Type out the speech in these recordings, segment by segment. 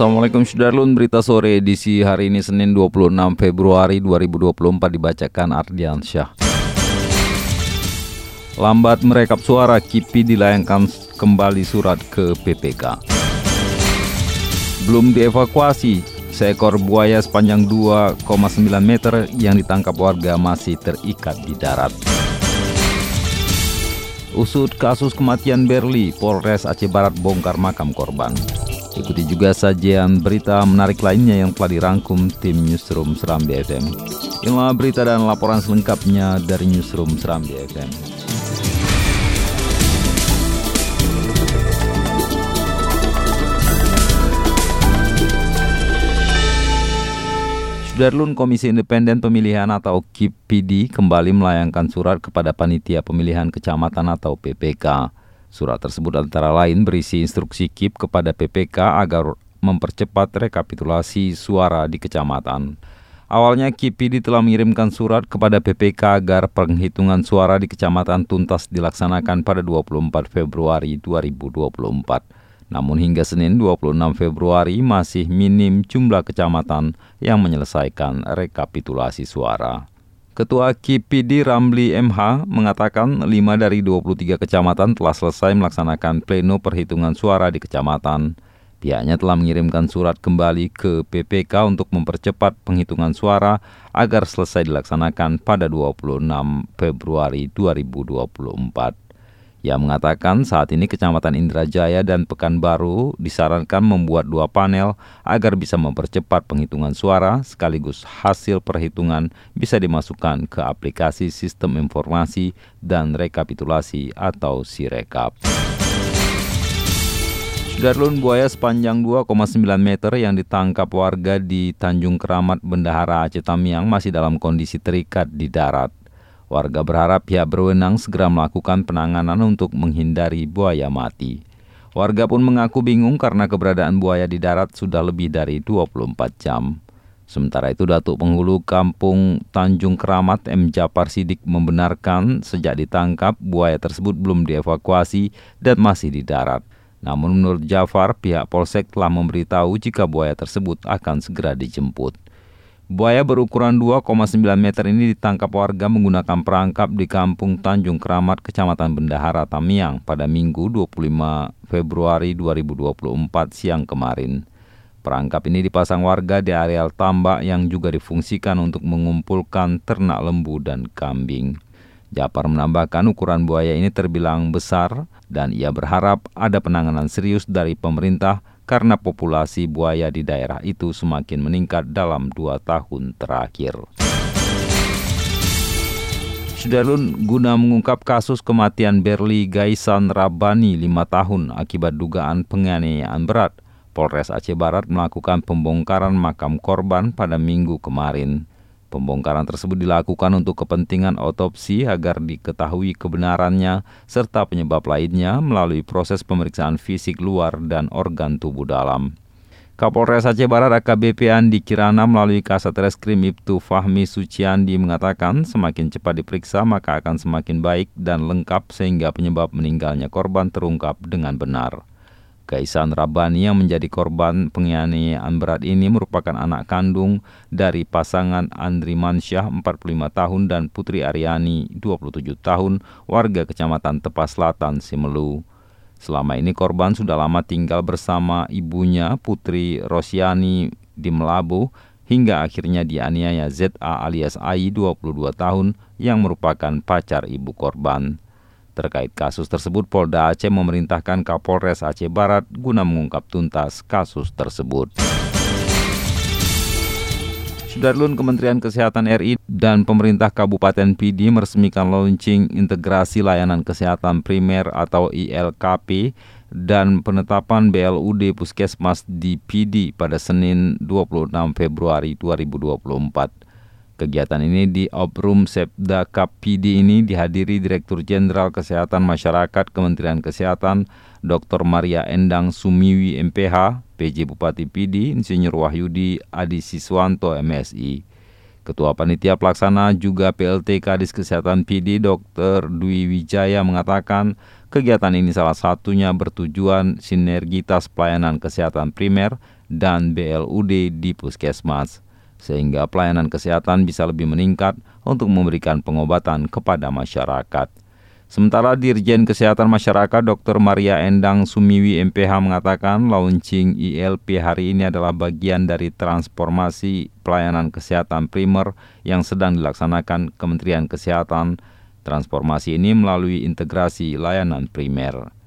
Assalamualaikum Sudarlun, berita sore edisi hari ini Senin 26 Februari 2024 dibacakan Ardian Syah. Lambat merekap suara, Kipi dilayangkan kembali surat ke PPK. Belum dievakuasi, seekor buaya sepanjang 2,9 meter yang ditangkap warga masih terikat di darat. Usut kasus kematian Berli, Polres Aceh Barat bongkar makam korban. Ikuti juga sajian berita menarik lainnya yang telah dirangkum tim Newsroom Serambi FM. Inilah berita dan laporan selengkapnya dari Newsroom Serambi FM. Sudarlun Komisi Independen Pemilihan atau KIPD kembali melayangkan surat kepada Panitia Pemilihan Kecamatan atau PPK. Surat tersebut antara lain berisi instruksi KIP kepada PPK agar mempercepat rekapitulasi suara di kecamatan. Awalnya KIPD telah mengirimkan surat kepada PPK agar penghitungan suara di kecamatan tuntas dilaksanakan pada 24 Februari 2024. Namun hingga Senin 26 Februari masih minim jumlah kecamatan yang menyelesaikan rekapitulasi suara. Ketua KIPD Ramli MH mengatakan 5 dari 23 kecamatan telah selesai melaksanakan pleno perhitungan suara di kecamatan. Pihaknya telah mengirimkan surat kembali ke PPK untuk mempercepat penghitungan suara agar selesai dilaksanakan pada 26 Februari 2024. Ia mengatakan saat ini Kecamatan Indrajaya dan Pekanbaru disarankan membuat dua panel agar bisa mempercepat penghitungan suara sekaligus hasil perhitungan bisa dimasukkan ke aplikasi sistem informasi dan rekapitulasi atau Sirekap. Darlun buaya sepanjang 2,9 meter yang ditangkap warga di Tanjung Keramat Bendahara Aceh Tamiang masih dalam kondisi terikat di darat. Warga berharap pihak berwenang segera melakukan penanganan untuk menghindari buaya mati. Warga pun mengaku bingung karena keberadaan buaya di darat sudah lebih dari 24 jam. Sementara itu Datuk Penghulu Kampung Tanjung Keramat M. Japar Sidik membenarkan sejak ditangkap buaya tersebut belum dievakuasi dan masih di darat. Namun menurut Jafar, pihak Polsek telah memberitahu jika buaya tersebut akan segera dijemput. Buaya berukuran 2,9 meter ini ditangkap warga menggunakan perangkap di Kampung Tanjung Keramat, Kecamatan Bendahara, Tamiang pada Minggu 25 Februari 2024 siang kemarin. Perangkap ini dipasang warga di areal tambak yang juga difungsikan untuk mengumpulkan ternak lembu dan kambing. Japar menambahkan ukuran buaya ini terbilang besar dan ia berharap ada penanganan serius dari pemerintah karena populasi buaya di daerah itu semakin meningkat dalam dua tahun terakhir. Sudarlun guna mengungkap kasus kematian Berli Gaisan Rabani lima tahun akibat dugaan penganiayaan berat, Polres Aceh Barat melakukan pembongkaran makam korban pada minggu kemarin. Pembongkaran tersebut dilakukan untuk kepentingan otopsi agar diketahui kebenarannya serta penyebab lainnya melalui proses pemeriksaan fisik luar dan organ tubuh dalam. Kapolres Aceh Barat AKBP Andi Kirana melalui Kasat Reskrim Ibtu Fahmi Suciandi mengatakan semakin cepat diperiksa maka akan semakin baik dan lengkap sehingga penyebab meninggalnya korban terungkap dengan benar. Kaisan Rabani yang menjadi korban penganiayaan berat ini merupakan anak kandung dari pasangan Andri Mansyah 45 tahun dan Putri Aryani 27 tahun warga Kecamatan Tepas Selatan, Simelu. Selama ini korban sudah lama tinggal bersama ibunya Putri Rosyani di Melabu hingga akhirnya dianiaya ZA alias AI 22 tahun yang merupakan pacar ibu korban. Terkait kasus tersebut, Polda Aceh memerintahkan Kapolres Aceh Barat guna mengungkap tuntas kasus tersebut. Sudarlun Kementerian Kesehatan RI dan pemerintah Kabupaten PD meresmikan launching integrasi layanan kesehatan primer atau ILKP dan penetapan BLUD Puskesmas di PD pada Senin 26 Februari 2024. Kegiatan ini di Obrum Sepda PD ini dihadiri Direktur Jenderal Kesehatan Masyarakat Kementerian Kesehatan Dr. Maria Endang Sumiwi MPH, PJ Bupati PD, Insinyur Wahyudi Adi Siswanto MSI. Ketua Panitia Pelaksana juga PLT Kadis Kesehatan PD Dr. Dwi Wijaya mengatakan kegiatan ini salah satunya bertujuan sinergitas pelayanan kesehatan primer dan BLUD di Puskesmas sehingga pelayanan kesehatan bisa lebih meningkat untuk memberikan pengobatan kepada masyarakat. Sementara Dirjen Kesehatan Masyarakat Dr. Maria Endang Sumiwi MPH mengatakan launching ILP hari ini adalah bagian dari transformasi pelayanan kesehatan primer yang sedang dilaksanakan Kementerian Kesehatan. Transformasi ini melalui integrasi layanan primer.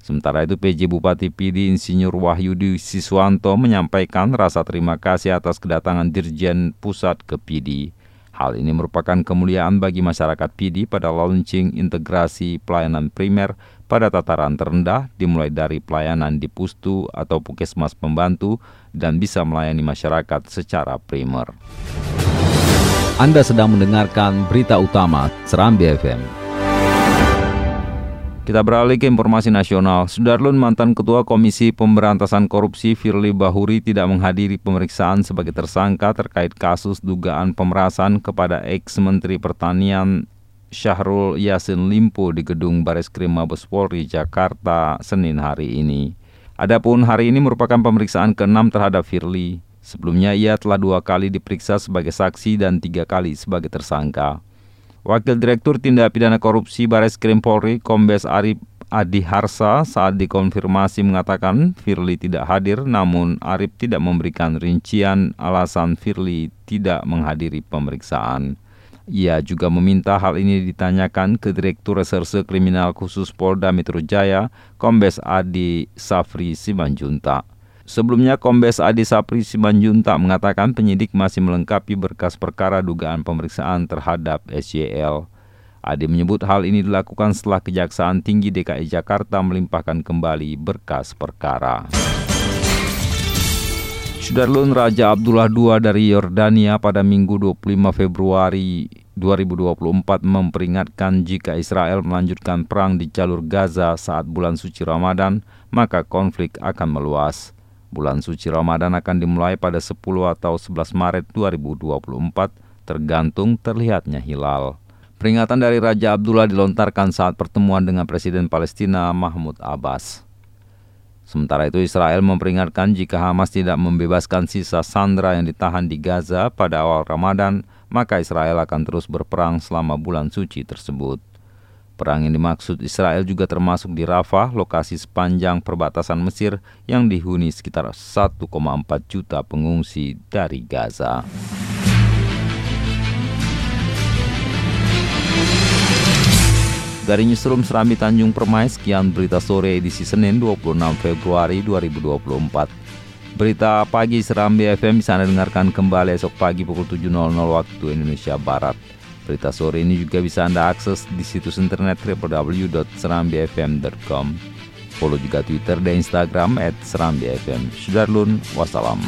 Sementara itu PJ Bupati PD Insinyur Wahyudi Siswanto menyampaikan rasa terima kasih atas kedatangan Dirjen Pusat ke PD. Hal ini merupakan kemuliaan bagi masyarakat PD pada launching integrasi pelayanan primer pada tataran terendah dimulai dari pelayanan di pustu atau puskesmas pembantu dan bisa melayani masyarakat secara primer. Anda sedang mendengarkan berita utama Serambi FM. Kita beralih ke informasi nasional. Sudarlun mantan Ketua Komisi Pemberantasan Korupsi Firly Bahuri tidak menghadiri pemeriksaan sebagai tersangka terkait kasus dugaan pemerasan kepada ex-Menteri Pertanian Syahrul Yasin Limpo di gedung Baris Krim Mabes Polri, Jakarta, Senin hari ini. Adapun hari ini merupakan pemeriksaan ke-6 terhadap Firly. Sebelumnya ia telah dua kali diperiksa sebagai saksi dan tiga kali sebagai tersangka. Wakil Direktur Tindak Pidana Korupsi Baris Krim Polri, Kombes Arif Adi Harsa saat dikonfirmasi mengatakan Firly tidak hadir namun Arif tidak memberikan rincian alasan Firly tidak menghadiri pemeriksaan. Ia juga meminta hal ini ditanyakan ke Direktur Reserse Kriminal Khusus Polda Metro Jaya, Kombes Adi Safri Simanjunta. Sebelumnya Kombes Adi Sapri Simanjunta mengatakan penyidik masih melengkapi berkas perkara dugaan pemeriksaan terhadap SYL. Adi menyebut hal ini dilakukan setelah Kejaksaan Tinggi DKI Jakarta melimpahkan kembali berkas perkara. Sudarlun Raja Abdullah II dari Yordania pada Minggu 25 Februari 2024 memperingatkan jika Israel melanjutkan perang di jalur Gaza saat bulan suci Ramadan, maka konflik akan meluas. Bulan suci Ramadan akan dimulai pada 10 atau 11 Maret 2024 tergantung terlihatnya hilal. Peringatan dari Raja Abdullah dilontarkan saat pertemuan dengan Presiden Palestina Mahmud Abbas. Sementara itu Israel memperingatkan jika Hamas tidak membebaskan sisa sandera yang ditahan di Gaza pada awal Ramadan, maka Israel akan terus berperang selama bulan suci tersebut. Perang yang dimaksud Israel juga termasuk di Rafah, lokasi sepanjang perbatasan Mesir yang dihuni sekitar 1,4 juta pengungsi dari Gaza. Dari Newsroom Serambi Tanjung Permai, sekian berita sore edisi Senin 26 Februari 2024. Berita pagi Serambi FM bisa Anda dengarkan kembali esok pagi pukul 7.00 waktu Indonesia Barat. Berita sore ini juga bisa Anda akses di situs internet www.serambifm.com. Follow juga Twitter dan Instagram at Serambi FM. Sudarlun, wassalam.